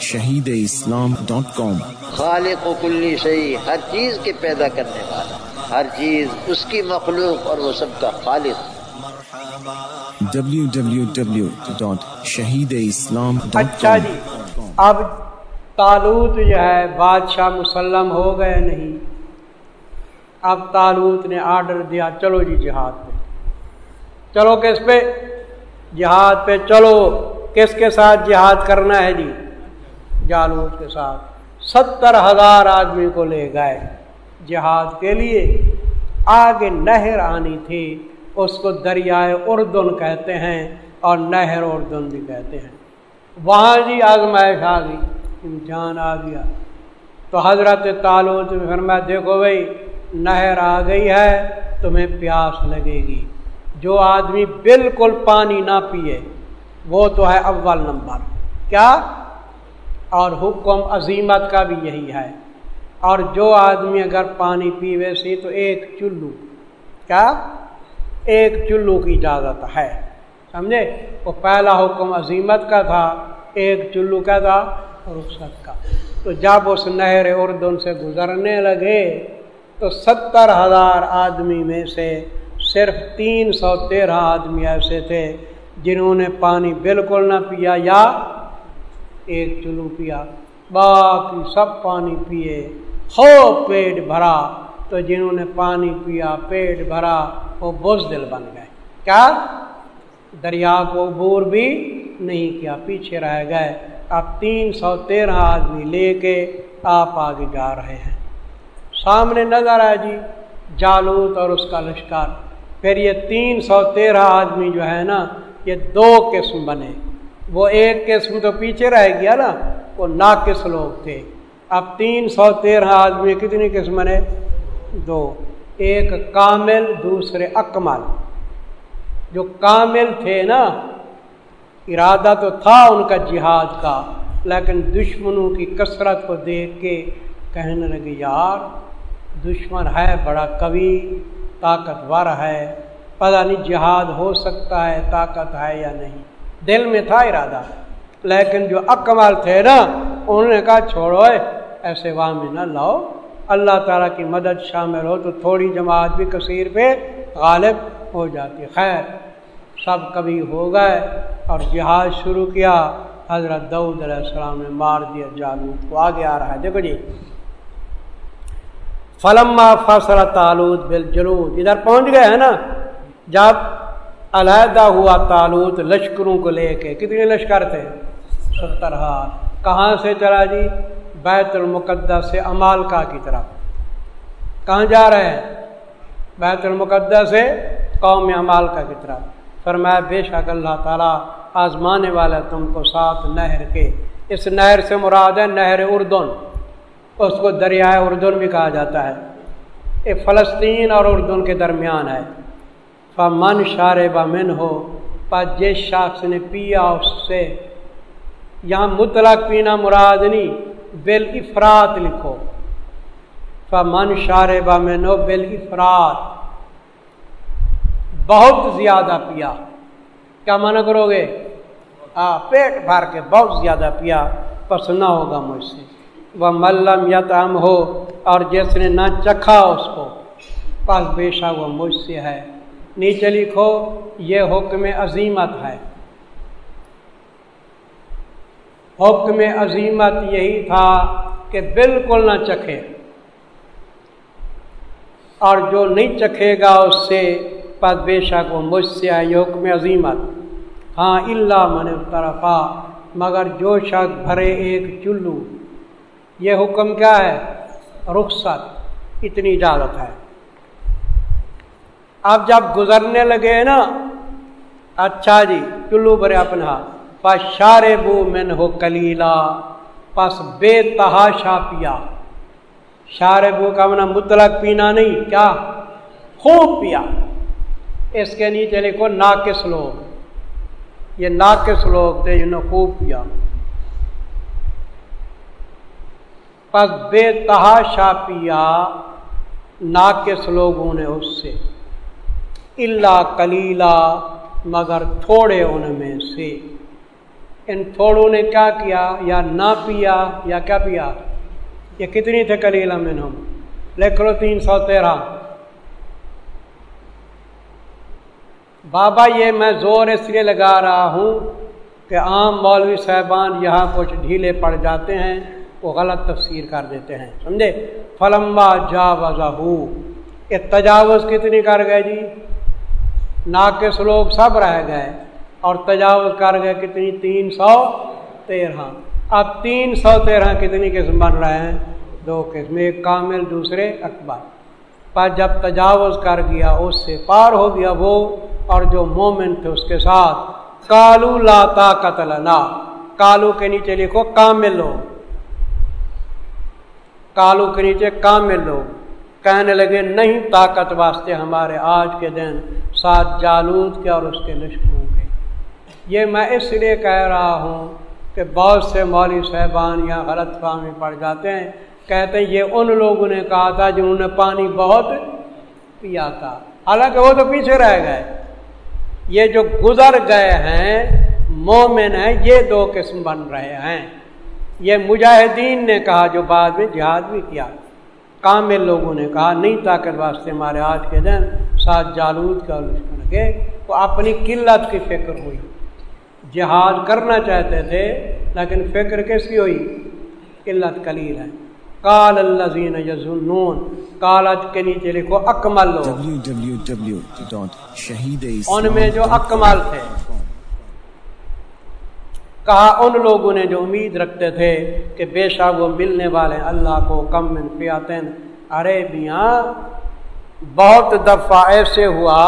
Shaheed Islam dot کام۔ خالق و کلی شہی ہر چیز کے پیدا کرنے والا ہر چیز اس کی مخلوق اور وہ سب کا خالق۔ www.shahideislam.com اچھا جی اب تالوت جو ہے بادشاہ مسلم ہو گئے نہیں؟ اب تالوت نے آرڈر دیا چلو جی جہاد پہ۔ چلو کس پہ؟ جہاد پہ چلو کس کے ساتھ جہاد کرنا ہے جی؟ جالوت کے ساتھ ستر ہزار آدمی کو لے گئے۔ جہاد کے لیے آگے نہر آنی تھی، اس کو دریائے اردن کہتے ہیں اور نہر اردن بھی کہتے ہیں۔ وہاں جی آزمائش آ گئی امتحان آ گیا۔ تو حضرت تعلق فرمایا، دیکھو بھائی، نہر آ گئی ہے، تمہیں پیاس لگے گی۔ جو آدمی بالکل پانی نہ پیے، وہ تو ہے اول نمبر۔ کیا؟ اور حکم عظیمت کا بھی یہی ہے۔ اور جو آدمی اگر پانی پیوے سی تو ایک چلو، کیا؟ ایک چلو کی اجازت ہے، سمجھے؟ وہ پہلا حکم عظیمت کا تھا، ایک چلو کا تھا، رخصت کا۔ تو جب اس نہر اردن سے گزرنے لگے تو ستر ہزار آدمی میں سے صرف تین سو تیرہ آدمی ایسے تھے جنہوں نے پانی بالکل نہ پیا یا ایک چلو پیا، باقی سب پانی پیے ہو پیٹ بھرا۔ تو جنہوں نے پانی پیا، پیٹ بھرا، وہ بوز دل بن گئے۔ کیا؟ دریا کو عبور بھی نہیں کیا، پیچھے رہ گئے۔ اب تین سو تیرہ آدمی لے کے آپ آگے جا رہے ہیں۔ سامنے نظر آئے جی جالوت اور اس کا لشکر۔ پھر یہ تین سو تیرہ آدمی جو ہے نا، یہ دو قسم بنے۔ وہ ایک قسم تو پیچھے رہ گیا نا، وہ ناقص لوگ تھے۔ اب تین سو تیرہ آدمی، کتنی قسم نے دو۔ ایک کامل، دوسرے اکمل۔ جو کامل تھے نا، ارادہ تو تھا ان کا جہاد کا، لیکن دشمنوں کی کثرت کو دیکھ کے کہنے لگے، یار، دشمن ہے بڑا کبھی طاقتور ہے۔ پتہ نہیں جہاد ہو سکتا ہے، طاقت ہے یا نہیں۔ دل میں تھا ارادہ۔ لیکن جو اکمل تھے نا، انہوں نے کہا، چھوڑو ایسے وہاں میں نہ لاؤ۔ اللہ تعالیٰ کی مدد شامل ہو تو تھوڑی جماعت بھی کثیر پہ غالب ہو جاتی۔ خیر، سب کبھی ہو گئے اور جہاد شروع کیا۔ حضرت دعود علیہ السلام نے مار دیا جالود کو آگے آ رہا ہے۔ دیکھو جی۔ فلما فصل تالود بل ادھر پہنچ گئے ہیں نا۔ جب علیحدہ ہوا تالوت لشکروں کو لے کے۔ کتنے لشکر تھے؟ ستر ہاتھ کہاں سے چلا جی؟ بیت المقدس سے امالکا کی طرف۔ کہاں جا رہے ہیں؟ بیت المقدس سے قوم امالکا کی طرف۔ فرمایا، بے شک اللہ تعالیٰ آزمانے والا تم کو ساتھ نہر کے۔ اس نہر سے مراد ہے نہر اردن۔ اس کو دریائے اردن بھی کہا جاتا ہے۔ یہ فلسطین اور اردن کے درمیان ہے۔ من شار من ہو پر جس شخص نے پیا اس سے۔ یہاں مطلق پینا مراد نہیں بل افراد لکھو۔ من شار من ہو، بل افراد۔ بہت زیادہ پیا۔ کیا منع کرو گے؟ آ، پیٹ بھر کے بہت زیادہ پیا۔ پس نہ ہوگا مجھ سے۔ وہ ملم یتم ہو اور جس نے نہ چکھا اس کو، پس بے شک وہ مجھ سے ہے۔ نیچے لکھو، یہ حکم عظیمت ہے۔ حکم عظیمت یہی تھا کہ بالکل نہ چکھے۔ اور جو نہیں چکھے گا اس سے پس بے شک وہ مجھ سے ہے یہ حکم عظیمت۔ ہاں اللہ من طرفہ مگر جو شخص بھرے ایک چلو۔ یہ حکم کیا ہے؟ رخصت، اتنی اجازت ہے۔ اب جب گزرنے لگے نا اچھا جی چلو برے اپنا پس شار بو من ہو کلیلا، پس بے تحاشا پیا۔ شار بو کا منا مطلق پینا نہیں، کیا؟ خوب پیا۔ اس کے نیچے لکھو ناقص لوگ۔ یہ ناقص لوگ تھے جنہوں نے خوب پیا۔ پس بے تحاشا پیا، ناقص لوگوں نے اس سے۔ اللہ کلیلہ مگر تھوڑے ان میں سے۔ ان تھوڑوں نے کیا کیا؟ یا نہ پیا، یا کیا پیا؟ یہ کتنی تھے کلیل امن ہم لکھ لو تین سو تیرہ۔ بابا، یہ میں زور اس لیے لگا رہا ہوں کہ عام مولوی صاحبان یہاں کچھ ڈھیلے پڑ جاتے ہیں، وہ غلط تفسیر کر دیتے ہیں۔ سمجھے؟ فلمبا جا وضا یہ تجاوز کتنی کر گئے جی؟ ناقص لوگ سب رہ گئے اور تجاوز کر گئے کتنی؟ تین سو تیرہ۔ اب تین سو تیرہ کتنی قسم بن رہے ہیں؟ دو قسم، ایک کامل، دوسرے اکبر۔ پر جب تجاوز کر گیا، اس سے پار ہو گیا وہ اور جو مومن تھے اس کے ساتھ۔ کالو لا طاقت لنا۔ کالو کے نیچے لکھو کامل لو کالو کے نیچے کامل لو کہنے لگے، نہیں، طاقت واسطے ہمارے آج کے دن ساتھ جالود کے اور اس کے لشکروں کے یہ میں اس لیے کہہ رہا ہوں کہ بہت سے مولوی صاحبان یہاں غلط فہمی پڑ جاتے ہیں، کہتے ہیں، یہ ان لوگوں نے کہا تھا جنہوں نے پانی بہت پیا تھا. حالانکہ وہ تو پیچھے رہ گئے۔ یہ جو گزر گئے ہیں، مومن ہیں، یہ دو قسم بن رہے ہیں۔ یہ مجاہدین نے کہا جو بعد میں جہاد بھی کیا۔ کامل لوگوں نے کہا نہیں طاقت واسطے ہمارے آج کے دن ساتھ جالود کا لشکر کے وہ اپنی قلت کی فکر ہوئی۔ جہاد کرنا چاہتے تھے لیکن فکر کس کی ہوئی؟ قلت کلیل ہے۔ کال الزین یزنون کالج کے نیچے لکھو اکمل ان میں جو اکمل تھے۔ کہا، ان لوگوں نے جو امید رکھتے تھے کہ بے شک وہ ملنے والے اللہ کو کم من فیاتن ارے میاں، بہت دفعہ ایسے ہوا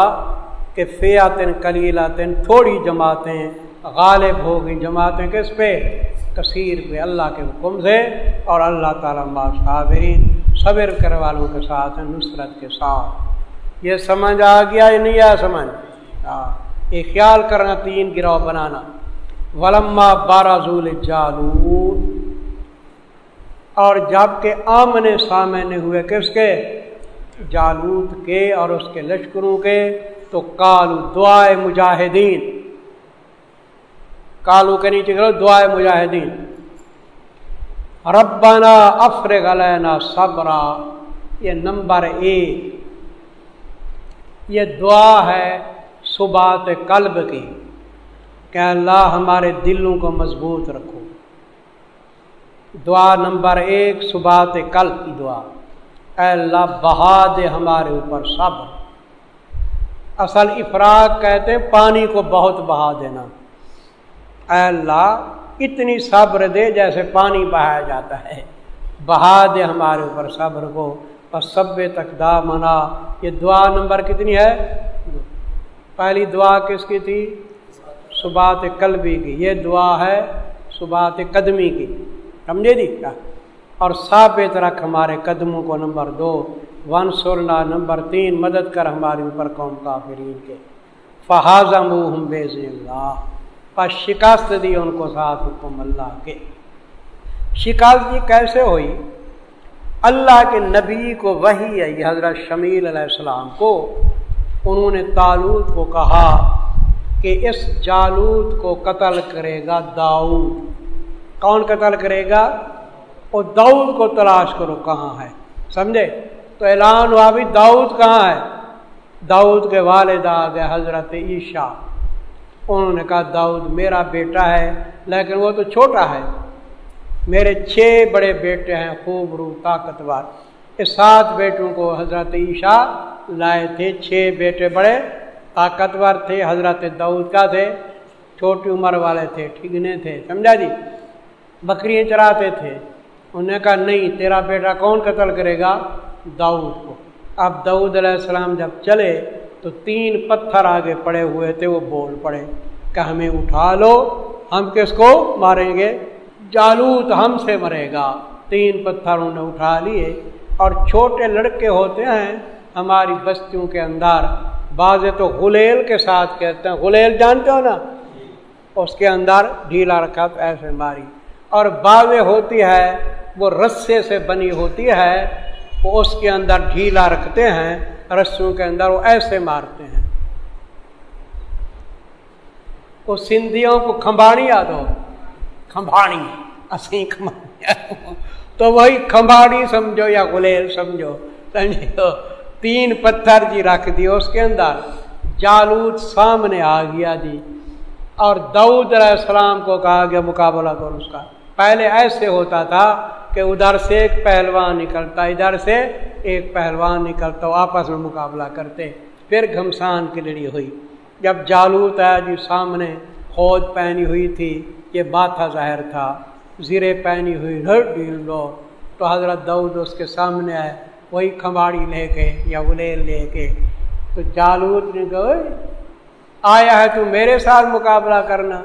کہ فیاتن کلیلاتن تھوڑی جماعتیں غالب ہو گئی جماعتیں کس پہ؟ کثیر پہ۔ اللہ کے حکم سے اور اللہ تعالیٰ صابرین، صبر کرنے والوں کے ساتھ، نصرت کے ساتھ۔ یہ سمجھ آ گیا یا نہیں آیا سمجھ؟ یہ خیال کرنا تین گروہ بنانا۔ ولما بارہ زول اور جبکہ آمنے سامنے ہوئے کس کے؟ جالود کے اور اس کے لشکروں کے۔ تو کالو دعائے مجاہدین۔ کالو کے نیچے کرو، دعائے مجاہدین۔ ربنا افرغ علینا صبرا۔ یہ نمبر ایک۔ یہ دعا ہے صبات قلب کی۔ کہ اللہ ہمارے دلوں کو مضبوط رکھو۔ دعا نمبر ایک صبات قلب کی دعا۔ اے اللہ، بہا دے ہمارے اوپر صبر۔ اصل افراد کہتے پانی کو بہت بہا دینا۔ اے اللہ، اتنی صبر دے جیسے پانی بہایا جاتا ہے۔ بہا دے ہمارے اوپر صبر کو۔ اور سب تک دا منا یہ دعا نمبر کتنی ہے؟ پہلی دعا کس کی تھی؟ صبات قلبی کی، یہ دعا ہے صبات قدمی کی۔ سمجھے جی؟ کیا؟ اور ثابت رکھ ہمارے قدموں کو نمبر دو۔ ون سولہ نمبر تین، مدد کر ہمارے اوپر قوم کافرین کے۔ فہاظم بے اللہ پس شکست دی ان کو ساتھ حکم اللہ کے۔ شکست دی کیسے ہوئی؟ اللہ کے نبی کو وہی ہے حضرت شمیل علیہ السلام کو۔ انہوں نے تالوت کو کہا کہ اس جالوت کو قتل کرے گا داؤد۔ کون قتل کرے گا؟ وہ داؤد کو تلاش کرو کہاں ہے، سمجھے؟ تو اعلان ہوا بھی داؤد کہاں ہے۔ داؤد کے والد آ گئے حضرت عیشا انہوں نے کہا، داؤد میرا بیٹا ہے، لیکن وہ تو چھوٹا ہے۔ میرے چھ بڑے بیٹے ہیں، خوب روح طاقتور۔ اس سات بیٹوں کو حضرت عیشا لائے تھے، چھ بیٹے بڑے۔ طاقتور تھے، حضرت داؤد کا تھے، چھوٹی عمر والے تھے، ٹھگنے تھے، سمجھا جی؟ بکریاں چراتے تھے۔ انہوں نے کہا، نہیں، تیرا بیٹا کون قتل کرے گا؟ داؤد کو۔ اب داؤد علیہ السلام جب چلے، تو تین پتھر آگے پڑے ہوئے تھے، وہ بول پڑے، کہ ہمیں اٹھا لو، ہم کس کو ماریں گے؟ جالوت ہم سے مرے گا۔ تین پتھر انہوں نے اٹھا لیے، اور چھوٹے لڑکے ہوتے ہیں، ہماری بستیوں کے اندر بعض تو غلیل کے ساتھ کہتے ہیں۔ غلیل جانتے ہو نا؟ اس کے اندر ڈھیلا رکھا تو ایسے ماری۔ اور بازیں ہوتی ہے، وہ رسے سے بنی ہوتی ہے، وہ اس کے اندر ڈھیلا رکھتے ہیں، رسوں کے اندر وہ ایسے مارتے ہیں۔ وہ سندھیوں کو کھمباڑی یاد ہو؟ کھمباڑی اسی تو وہی کھمباڑی سمجھو یا گلیل سمجھو۔ سمجھو تین پتھر جی رکھ دی، اس کے اندر جالوت سامنے آ گیا جی۔ اور دعود علیہ السلام کو کہا گیا، مقابلہ کرو اس کا۔ پہلے ایسے ہوتا تھا کہ ادھر سے ایک پہلوان نکلتا، ادھر سے ایک پہلوان نکلتا، آپس میں مقابلہ کرتے۔ پھر گھمسان کی لڑی ہوئی۔ جب جالوت آیا جی سامنے خود پہنی ہوئی تھی، یہ باتھا ظاہر تھا، زیرے پہنی ہوئی۔ لو۔ تو حضرت دعود اس کے سامنے آئے۔ وہی کھماڑی لے کے یا ولیل لے کے۔ تو جالوت نے کہ آیا ہے تو میرے ساتھ مقابلہ کرنا۔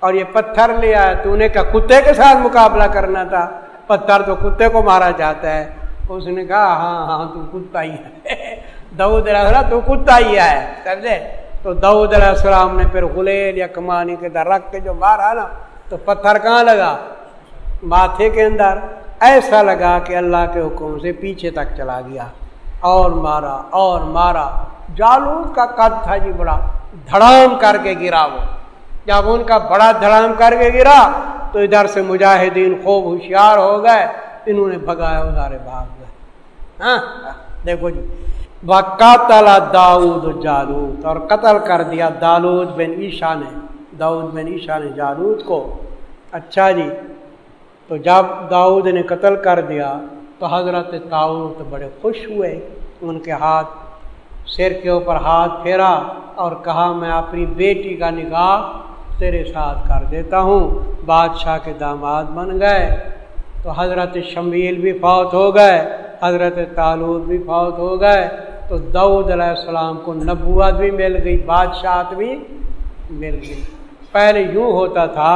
اور یہ پتھر لے آیا، تو نے کہا، کتے کے ساتھ مقابلہ کرنا تھا۔ پتھر تو کتے کو مارا جاتا ہے۔ اس نے کہا ہاں ہاں, ہاں، تو کتا ہی ہے۔ دعود علیہ السلام تو کتا ہی ہے، سمجھے؟ تو دعود علیہ السلام نے پھر غلیل یا کمانی کے در رکھ کے جو مارا نا، تو پتھر کہاں لگا؟ ماتھے کے اندر۔ ایسا لگا کہ اللہ کے حکم سے پیچھے تک چلا گیا۔ اور مارا اور مارا۔ جالود کا قد تھا جی بڑا۔ دھڑام کر کے گرا وہ۔ جب ان کا بڑا دھڑام کر کے گرا، تو ادھر سے مجاہدین خوب ہوشیار ہو گئے۔ انہوں نے بھگایا ادارے بھاگ گئے۔ ہاں؟ دیکھو جی۔ تلا داود جالود اور قتل کر دیا دالود بن عیشا نے۔ داود بن عیشا نے جالود کو۔ اچھا جی۔ تو جب داؤد نے قتل کر دیا تو حضرت تاؤد بڑے خوش ہوئے، ان کے ہاتھ سر کے اوپر ہاتھ پھیرا اور کہا، میں اپنی بیٹی کا نکاح تیرے ساتھ کر دیتا ہوں۔ بادشاہ کے داماد بن گئے۔ تو حضرت شمیل بھی فوت ہو گئے، حضرت تعلق بھی فوت ہو گئے۔ تو دعود علیہ السلام کو نبوت بھی مل گئی، بادشاہت بھی مل گئی۔ پہلے یوں ہوتا تھا،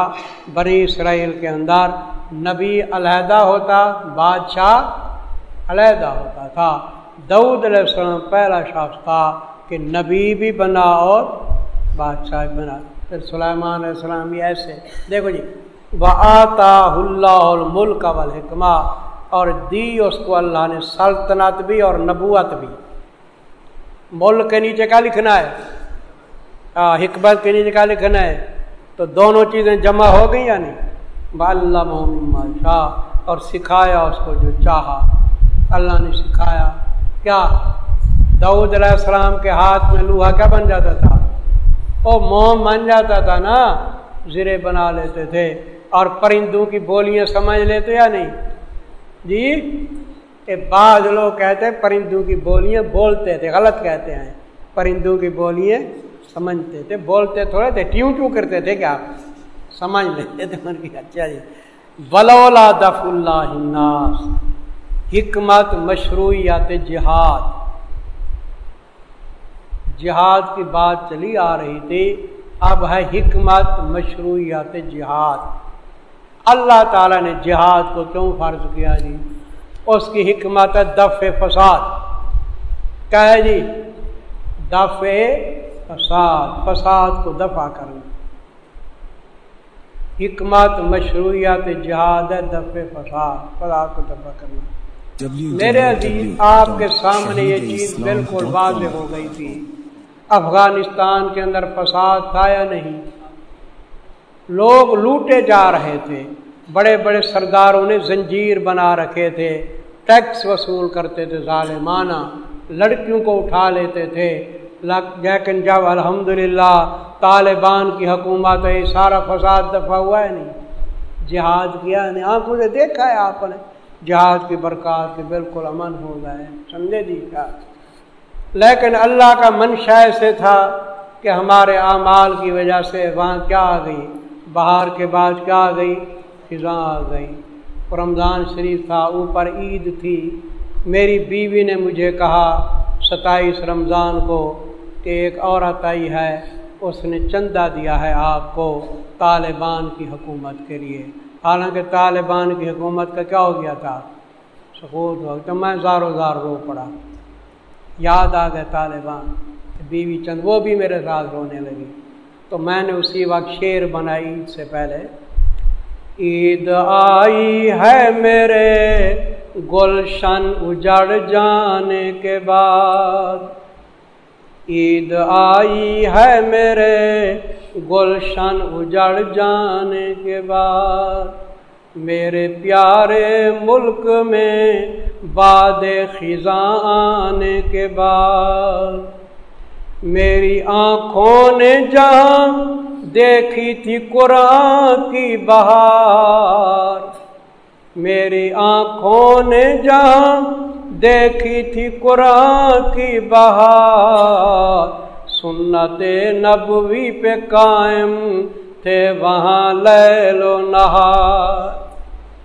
بنی اسرائیل کے اندر نبی علیحدہ ہوتا، بادشاہ علیحدہ ہوتا تھا۔ دعود علیہ السلام پہلا شخص تھا کہ نبی بھی بنا اور بادشاہ بھی بنا۔ پھر سلیمان علیہ السلام بھی ایسے، دیکھو جی وہ آتا اللہ الملک والحکمہ اور دی اس کو اللہ نے سلطنت بھی اور نبوت بھی۔ ملک کے نیچے کا لکھنا ہے؟ حکمت کے نیچے کا لکھنا ہے؟ تو دونوں چیزیں جمع ہو گئی یا نہیں؟ اللہ محمد شاہ اور سکھایا اس کو جو چاہا۔ اللہ نے سکھایا، کیا؟ دعود علیہ السلام کے ہاتھ میں لوہا کیا بن جاتا تھا؟ وہ موم بن جاتا تھا نا؟ زرے بنا لیتے تھے۔ اور پرندوں کی بولیاں سمجھ لیتے یا نہیں؟ جی کہ بعض لوگ کہتے ہیں پرندوں کی بولیاں بولتے تھے، غلط کہتے ہیں۔ پرندوں کی بولیاں سمجھتے تھے بولتے تھوڑے تھے ٹیوں ٹیوں کرتے تھے کیا سمجھ لیتے تھے ان کی اچھا جی ولولا دف اللہ الناس حکمت مشروعیت جہاد جہاد کی بات چلی آ رہی تھی اب ہے حکمت مشروعیت جہاد اللہ تعالیٰ نے جہاد کو کیوں فرض کیا جی اس کی حکمت ہے دف فساد کیا ہے جی دف فساد فساد کو دفع کرنا۔ حکمت مشروعیت جہاد ہے دف فساد فساد کو دفع کرنا۔ میرے عزیز آپ کے سامنے یہ چیز بالکل واضح ہو گئی تھی۔ افغانستان کے اندر فساد تھا یا نہیں؟ لوگ لوٹے جا رہے تھے۔ بڑے بڑے سرداروں نے زنجیر بنا رکھے تھے۔ ٹیکس وصول کرتے تھے ظالمانہ۔ لڑکیوں کو اٹھا لیتے تھے۔ لیکن جب الحمد للہ طالبان کی حکومت ہے، سارا فساد دفاع ہوا ہے نہیں۔ جہاد کیا نہیں۔ آنکھوں نے دیکھا ہے آپ نے۔ جہاد کی برکات کے بالکل امن ہو گئے سمجھے جی کیا۔ لیکن اللہ کا منشا ایسے تھا کہ ہمارے اعمال کی وجہ سے وہاں کیا آ گئی۔ باہر کے بعد کیا آ گئی؟ فضا آ گئی۔ رمضان شریف تھا، اوپر عید تھی۔ میری بیوی نے مجھے کہا، ستائیس رمضان کو کہ ایک عورت آئی ہے، اس نے چندہ دیا ہے آپ کو طالبان کی حکومت کے لیے۔ حالانکہ طالبان کی حکومت کا کیا ہو گیا تھا؟ سکوت ہو تو میں زارو زار رو پڑا۔ یاد آ گئے طالبان، بیوی چند، وہ بھی میرے ساتھ رونے لگی۔ تو میں نے اسی وقت شیر بنائی عید سے پہلے۔ عید آئی ہے میرے، گلشن اجڑ جانے کے بعد۔ عید آئی ہے میرے، گلشن اجڑ جانے کے بعد۔ میرے پیارے ملک میں باد خزاں آنے کے بعد۔ میری آنکھوں نے جہاں دیکھی تھی قرآن کی بہار۔ میری آنکھوں نے جہاں دیکھی تھی قرآن کی بہار۔ سنت نبوی پہ قائم تھے وہاں لے لو نہار۔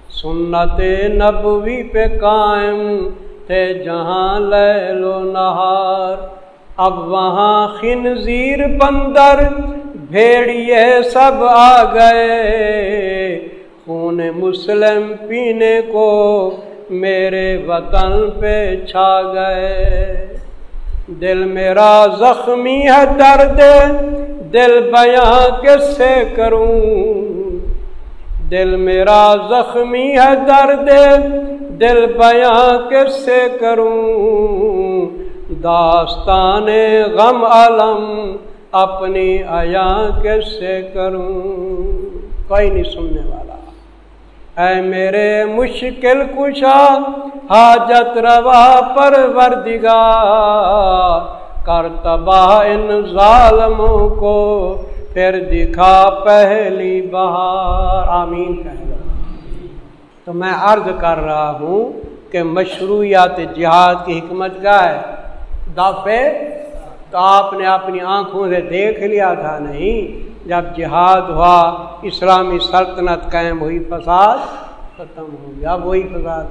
سنت نبوی پہ قائم تھے جہاں لے لو نہار۔ اب وہاں خنزیر بندر بھیڑیے سب آ گئے۔ خون مسلم پینے کو میرے وطن پہ چھا گئے۔ دل میرا زخمی ہے درد، دل بیاں کس سے کروں؟ دل میرا زخمی ہے درد، دل بیاں کس سے کروں؟ داستان غم علم اپنی آیا کیسے کروں؟ کوئی نہیں سننے والا۔ اے میرے مشکل کشا، حاجت روا پر وردگا کر تباہ ان ظالموں کو، پھر دکھا پہلی بہار۔ آمین۔ کہہ تو میں عرض کر رہا ہوں کہ مشروعیات جہاد کی حکمت کیا ہے؟ دفے تو آپ نے اپنی آنکھوں سے دیکھ لیا تھا، نہیں؟ جب جہاد ہوا، اسلامی سلطنت قائم ہوئی، فساد ختم ہو گیا وہی فساد۔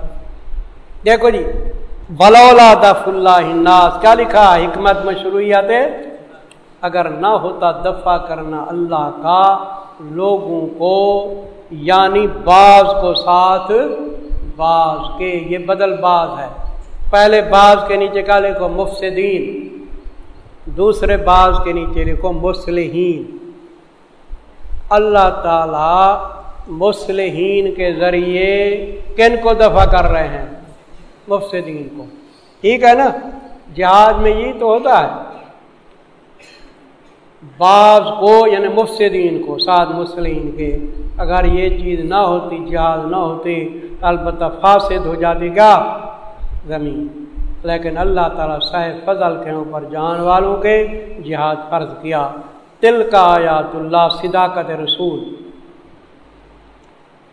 دیکھو جی بلولا دف اللہ الناس۔ کیا لکھا حکمت مشروعیت۔ اگر نہ ہوتا دفع کرنا اللہ کا، لوگوں کو یعنی بعض کو ساتھ، بعض کے۔ یہ بدل بعض ہے۔ پہلے بعض کے نیچے کا لکھو؟ مفسدین۔ دوسرے بعض کے نیچے لکھو؟ مسلحین اللہ تعالی مسلحین کے ذریعے کن کو دفع کر رہے ہیں؟ مفسدین کو۔ ٹھیک ہے نا؟ جہاز میں یہ تو ہوتا ہے۔ بعض کو یعنی مفسدین کو، ساتھ مسلم کے۔ اگر یہ چیز نہ ہوتی جہاز نہ ہوتی، البتہ فاسد ہو جاتی گا زمین۔ لیکن اللہ تعالیٰ صاحب فضل کے اوپر جان والوں کے جہاد فرض کیا۔ تل کا آیات اللہ، صداقت رسول۔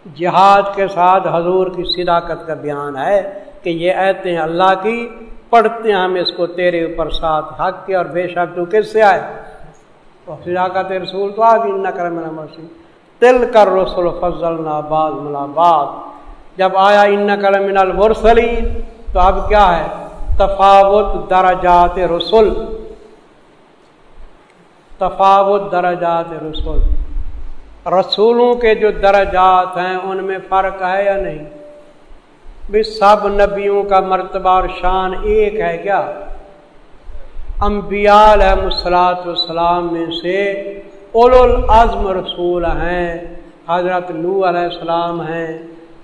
جہاد کے ساتھ حضور کی صداقت کا بیان ہے کہ یہ ایتے ہیں اللہ کی، پڑھتے ہیں ہم اس کو تیرے اوپر ساتھ، حق کے اور بے شک تو کس سے آئے؟ صداقت رسول تو آگے نہ کر میرا مرسی تل کر رسول فضل ناباد ملاباد جب آیا ان کر من المرسلین تو اب کیا ہے؟ تفاوت درجات رسول تفاوت درجات رسول۔ رسولوں کے جو درجات ہیں، ان میں فرق ہے یا نہیں؟ بھی سب نبیوں کا مرتبہ اور شان ایک ہے کیا؟ انبیاء علیہ مسلاط والسلام میں سے اول العزم رسول ہیں، حضرت نو علیہ السلام ہیں،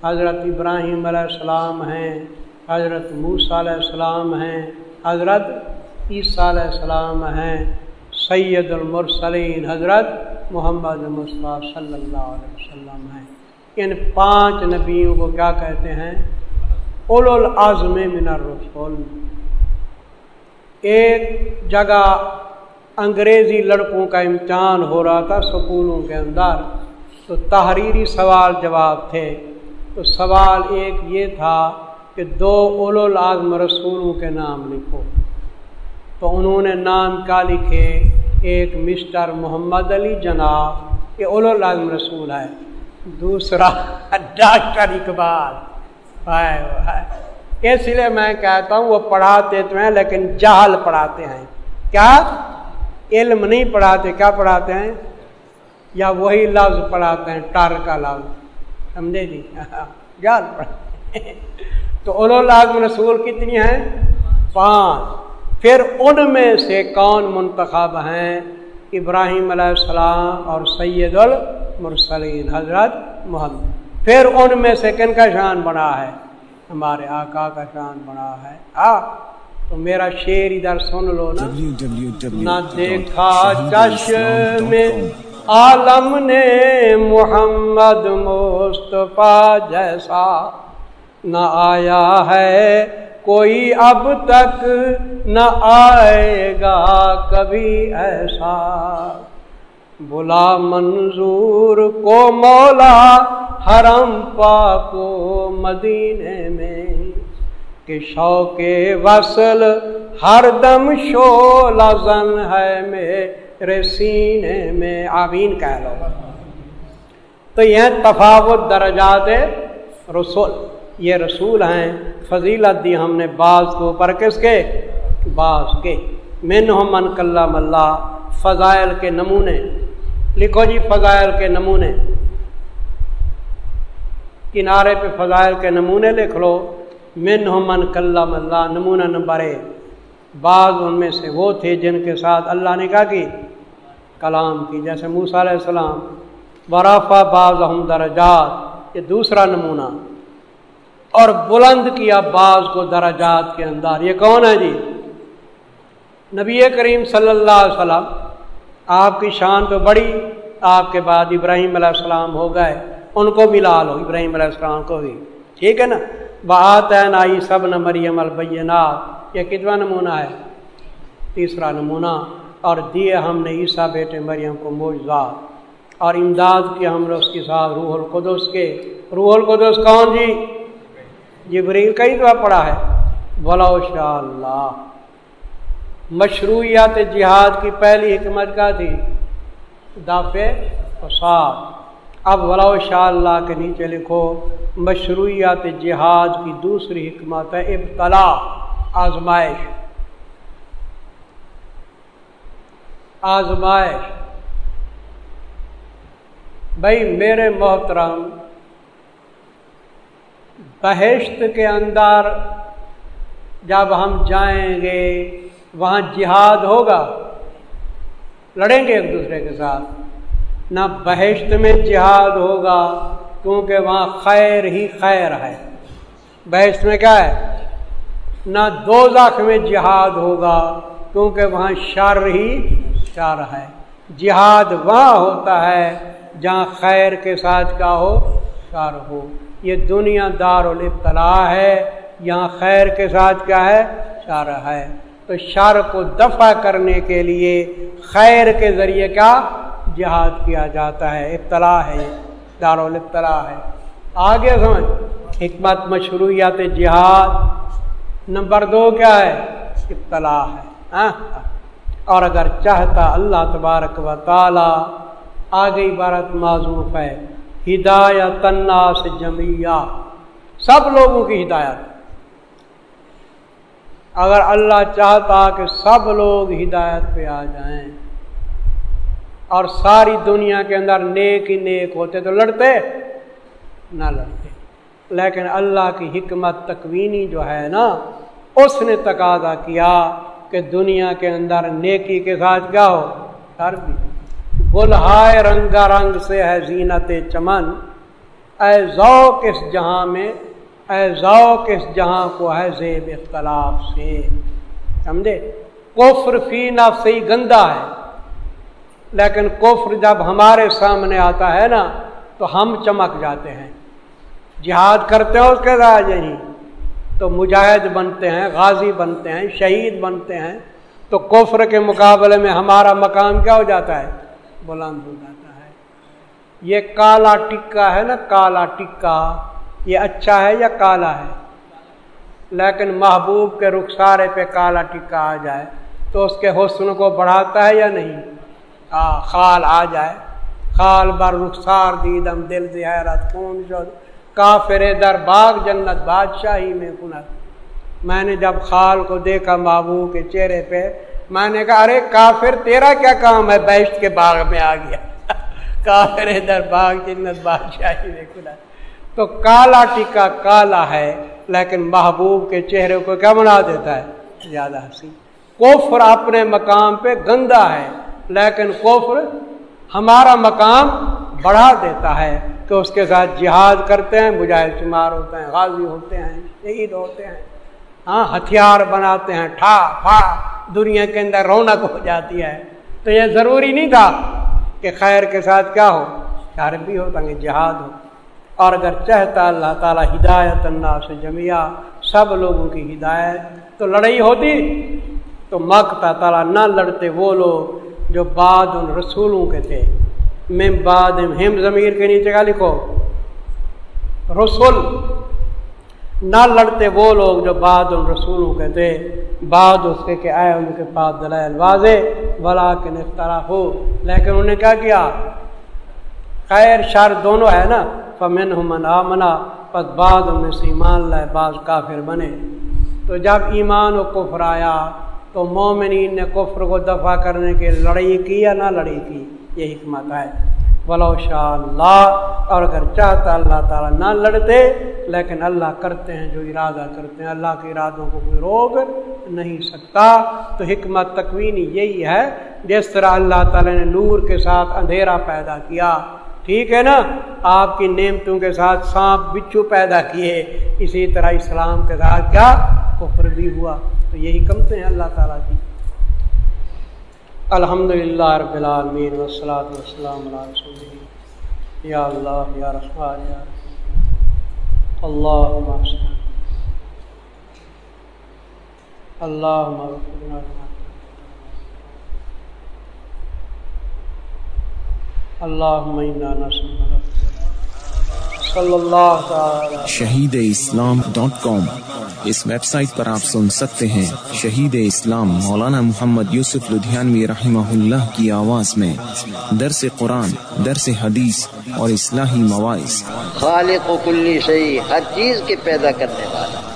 حضرت ابراہیم علیہ السلام ہیں، حضرت موسیٰ علیہ السلام ہیں، حضرت عیسیٰ علیہ السلام ہیں۔ سید المرسلین حضرت محمد مصطفیٰ صلی اللہ علیہ وسلم ہیں۔ ان پانچ نبیوں کو کیا کہتے ہیں؟ اول العظم من الرسول ایک جگہ انگریزی لڑکوں کا امتحان ہو رہا تھا سکولوں کے اندر۔ تو تحریری سوال جواب تھے۔ تو سوال ایک یہ تھا کہ دو اول العظم رسولوں کے نام لکھو۔ تو انہوں نے نام کیا لکھے ایک مسٹر محمد علی جناب، یہ اول العظم رسول ہے۔ دوسرا ڈاکٹر اقبال۔ اس لیے میں کہتا ہوں، وہ پڑھاتے تو ہیں لیکن جہل پڑھاتے ہیں۔ کیا؟ علم نہیں پڑھاتے، کیا پڑھاتے ہیں؟ یا وہی لفظ پڑھاتے ہیں، ٹار کا لفظ۔ سمجھے جی؟ جہل پڑھاتے ہیں۔ تو اولو لازم رسول کتنی ہیں؟ پانچ۔ پھر ان میں سے کون منتخب ہیں؟ ابراہیم علیہ السلام اور سید المرسلین حضرت محمد۔ پھر ان میں سے کن کا شان بنا ہے؟ ہمارے آقا کا شان بنا ہے۔ آ تو میرا شیر ادھر سن لو نا۔ نہ دیکھا چش میں عالم نے محمد مصطفیٰ جیسا۔ نہ آیا ہے کوئی اب تک نہ آئے گا کبھی ایسا۔ بلا منظور کو مولا حرم پا کو مدینے میں، کہ شوق وصل ہر دم شو لازن ہے میرے سینے میں۔ آمین کہہ لو۔ تو یہ تفاوت درجات رسول۔ یہ رسول ہیں، فضیلت دی ہم نے بعض کو، پر کس کے؟ بعض کے۔ من من کلام اللہ، فضائل کے نمونے۔ لکھو جی فضائل کے نمونے۔ کنارے پہ فضائل کے نمونے لکھ لو۔ من من کلام اللہ، نمونہ نمبر ایک۔ بعض ان میں سے وہ تھے جن کے ساتھ اللہ نے کہا کہ کلام کی۔ جیسے موسیٰ علیہ السلام برافا بعض ہم درجات، یہ دوسرا نمونہ۔ اور بلند کیا بعض کو درجات کے اندر۔ یہ کون ہے جی؟ نبی کریم صلی اللہ علیہ وسلم آپ کی شان تو بڑی، آپ کے بعد ابراہیم علیہ السلام ہو گئے، ان کو بھی لال ہو، ابراہیم علیہ السلام کو بھی۔ ٹھیک ہے نا؟ بات ہے آئی سب نہ مریم البینات یہ کتنا نمونہ ہے؟ تیسرا نمونہ۔ اور دیے ہم نے عیسیٰ بیٹے مریم کو موجود اور امداد کیا ہم نے اس کے ساتھ روح القدس کے۔ روح القدس کون جی؟ جبریل کئی دفعہ پڑھا ہے۔ بلا شاء اللہ۔ مشروعیات جہاد کی پہلی حکمت کا تھی؟ دافع فساد۔ اب ولا شاء اللہ کے نیچے لکھو مشروعیات جہاد کی دوسری حکمت ہے ابتلا، آزمائش۔ آزمائش۔ بھائی میرے محترم بہشت کے اندر جب ہم جائیں گے، وہاں جہاد ہوگا۔ لڑیں گے ایک دوسرے کے ساتھ۔ نہ بہشت میں جہاد ہوگا، کیونکہ وہاں خیر ہی خیر ہے۔ بحث میں کیا ہے؟ نہ دو میں جہاد ہوگا، کیونکہ وہاں شر ہی شر ہے۔ جہاد وہاں ہوتا ہے، جہاں خیر کے ساتھ کیا ہو، شر ہو۔ یہ دنیا دار الابتلا ہے، یہاں خیر کے ساتھ کیا ہے؟ شر ہے۔ تو شر کو دفع کرنے کے لیے خیر کے ذریعے کیا؟ جہاد کیا جاتا ہے۔ ابتلا ہے دار الابتلا ہے۔ آگے سمجھ، حکمت مشروعیات جہاد۔ نمبر دو کیا ہے؟ ابتلا ہے۔ ہاں؟ اور اگر چاہتا اللہ تبارک و تعالی، آگے عبارت معذوف ہے۔ ہدایت الناس جمعیہ۔ سب لوگوں کی ہدایت۔ اگر اللہ چاہتا کہ سب لوگ ہدایت پہ آ جائیں اور ساری دنیا کے اندر نیک ہی نیک ہوتے تو لڑتے، نہ لڑتے۔ لیکن اللہ کی حکمت تکوینی جو ہے نا، اس نے تقاضا کیا کہ دنیا کے اندر نیکی کے ساتھ کیا ہو کر بھی۔ گلہائے رنگا رنگ سے ہے زینت چمن۔ اے ذوق اس جہاں میں، اے ذوق اس جہاں کو ہے زیب اختلاف سے۔ سمجھے؟ کفر فی نفس ہی گندا ہے۔ لیکن کفر جب ہمارے سامنے آتا ہے نا، تو ہم چمک جاتے ہیں۔ جہاد کرتے ہیں اس کے راج یہیں تو مجاہد بنتے ہیں، غازی بنتے ہیں، شہید بنتے ہیں۔ تو کفر کے مقابلے میں ہمارا مقام کیا ہو جاتا ہے؟ بلند ہو جاتا ہے۔ یہ کالا ٹکا ہے نا، کالا ٹکا۔ یہ اچھا ہے یا کالا ہے؟ لیکن محبوب کے رخسارے پہ کالا ٹکا آ جائے تو اس کے حسن کو بڑھاتا ہے یا نہیں؟ خال آ جائے۔ خال بر رخسار دیدم دل دیرت خون شد۔ کافر در باغ جنت بادشاہی میں کنت۔ میں نے جب خال کو دیکھا، محبوب کے چہرے پہ میں نے کہا، ارے کافر، تیرا کیا کام ہے؟ بیشت کے باغ میں آ گیا۔ کافر در باغ جنت بادشاہی میں کنت تو کالا ٹکا کالا ہے، لیکن محبوب کے چہرے کو کیا بنا دیتا ہے؟ زیادہ ہنسی کوفر اپنے مقام پہ گندا ہے، لیکن کوفر ہمارا مقام بڑھا دیتا ہے کہ اس کے ساتھ جہاد کرتے ہیں، مجاہد شمار ہوتے ہیں، غازی ہوتے ہیں، شہید ہوتے ہیں۔ ہاں ہتھیار بناتے ہیں، ٹھا، پھا۔ دنیا کے اندر رونق ہو جاتی ہے۔ تو یہ ضروری نہیں تھا کہ خیر کے ساتھ کیا ہو شر بھی ہو تاکہ جہاد ہو۔ اور اگر چاہتا اللہ تعالیٰ ہدایت اللہ سے جمیا سب لوگوں کی ہدایت تو لڑائی ہوتی، تو مکتا تعالیٰ نہ لڑتے وہ لوگ جو بعد ان رسولوں کے تھے۔ میں بعد ہم ضمیر کے نیچے کا لکھو۔ رسول، نہ لڑتے وہ لوگ جو بعد ان رسولوں کے تھے۔ بعد اس کے کہ آئے ان کے پاس دلائل واضح ولا کے نفترا ہو۔ لیکن انہوں نے کیا کیا؟ خیر، شر دونوں ہے نا۔ فمن من آمنا، پس بعد ان سے ایمان لائے، بعض کافر بنے۔ تو جب ایمان و کفر آیا، تو مومنین نے کفر کو دفع کرنے کے لڑائی کی یا نہ لڑائی کی؟ یہ حکمت ہے۔ ولو شاء اللہ، اور اگر چاہتا اللہ تعالیٰ نہ لڑتے، لیکن اللہ کرتے ہیں جو ارادہ کرتے ہیں۔ اللہ کے ارادوں کو کوئی روک نہیں سکتا۔ تو حکمت تکوینی یہی ہے جس طرح اللہ تعالیٰ نے نور کے ساتھ اندھیرا پیدا کیا، ٹھیک ہے نا؟ آپ کی نعمتوں کے ساتھ سانپ بچھو پیدا کیے، اسی طرح اسلام کے ساتھ کیا؟ کفر بھی ہوا۔ تو یہی کمتے ہیں اللہ تعالیٰ کی۔ الحمد للہ رب العالمین وسلاۃ والسلام علیہ رسول یا اللہ، یا رحمان یا اللہ اللہ اللہ صلی اللہ تعالی شہید اسلام ڈاٹ کام. اس ویب سائٹ پر آپ سن سکتے ہیں شہید اسلام مولانا محمد یوسف لدھیانوی رحمہ اللہ کی آواز میں درس قرآن درس حدیث اور اصلاحی مواعث. خالق و کلی شہی ہر چیز کے پیدا کرنے والا۔